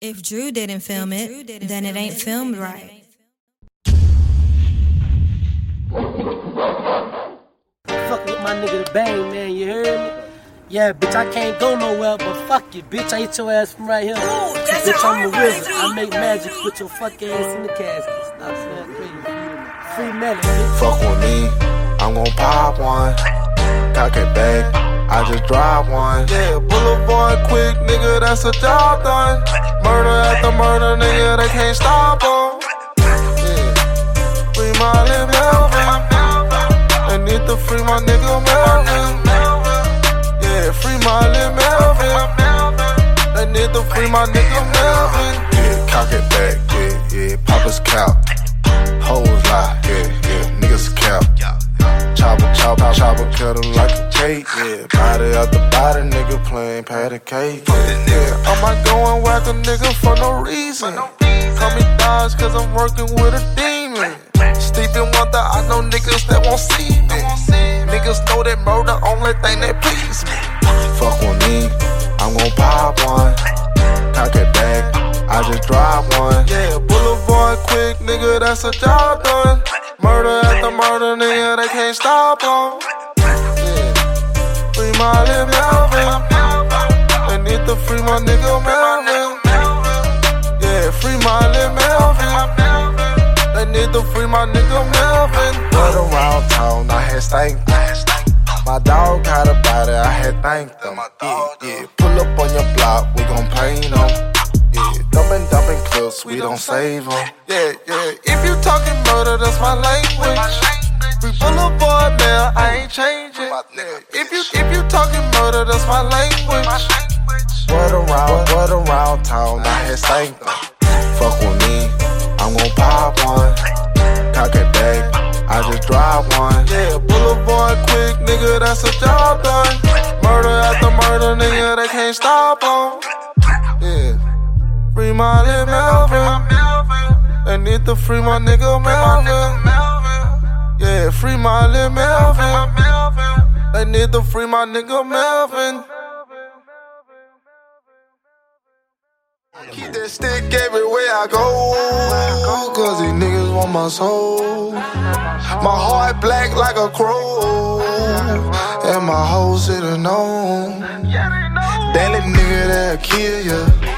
If Drew didn't film it, then it ain't filmed right. Fuck with my nigga the bang, man, you heard me? Yeah, bitch, I can't go nowhere, but fuck you, bitch. I hit your ass from right here. that's bitch, a I'm a wizard. I make magic, put your fuck ass in the casket. Stop saying crazy. Free melon, bitch. Fuck with me, I'm gon' pop one. Cock it back, I just drive one. Yeah, boulevard quick, nigga, that's a job done. Murder after murder, nigga, they can't stop 'em. Yeah, free my Molly Melvin. They need to free my nigga Melvin. Yeah, free my Molly Melvin. They need to free my nigga Melvin. Yeah, cock it back, yeah, yeah, Papa's cow. Hoes lie, yeah, yeah, niggas cap. Chopper, chopper, chopper, cut 'em like cake, yeah. Body out the body, nigga playing patty cake, yeah, yeah. I might go whack a nigga for no reason. Call me Dodge, cause I'm working with a demon. Sleeping wonder, I know niggas that won't see me. Niggas know that murder, only thing that please me. Fuck with me, I'm gon' pop one. Cock it back, I just drive one. Yeah, boulevard quick, nigga, that's a job done. Murder after murder, nigga, they can't stop 'em. Free Molly Melvin. They need to free my nigga Melvin. Yeah, free Molly Melvin. They need to free my nigga Melvin. Run around town, I had stank. My dog got a body, I had thanked them. Yeah, yeah. Pull up on your block, we gon' paint them. Yeah, dumping, dumping clips, we don't save them. Yeah, changing. If you if you talking murder, that's my language. What around, what around town, I stank them. Fuck with me, I'm gon' pop one. Cock it back, I just drive one. Yeah, boulevard quick, nigga, that's a job done. Murder after murder, nigga, they can't stop 'em. Yeah, free Molly Melvin. They need to free my nigga Melvin. Yeah, free Molly Melvin. They need to free my nigga Melvin. Keep that stick everywhere I go. Cause these niggas want my soul. My heart black like a crow. And my hoe sitting on. That little nigga that'll kill ya.